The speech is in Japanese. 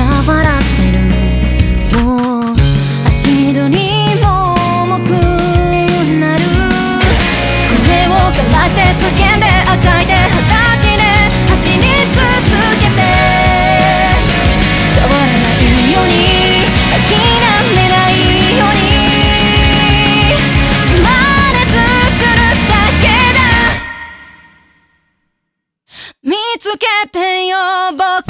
笑ってるもう足取りも重くなる声を枯らして叫んであ赤いで裸足で走り続けて倒れないように諦めないようにつまれつ作るだけだ見つけてよ僕。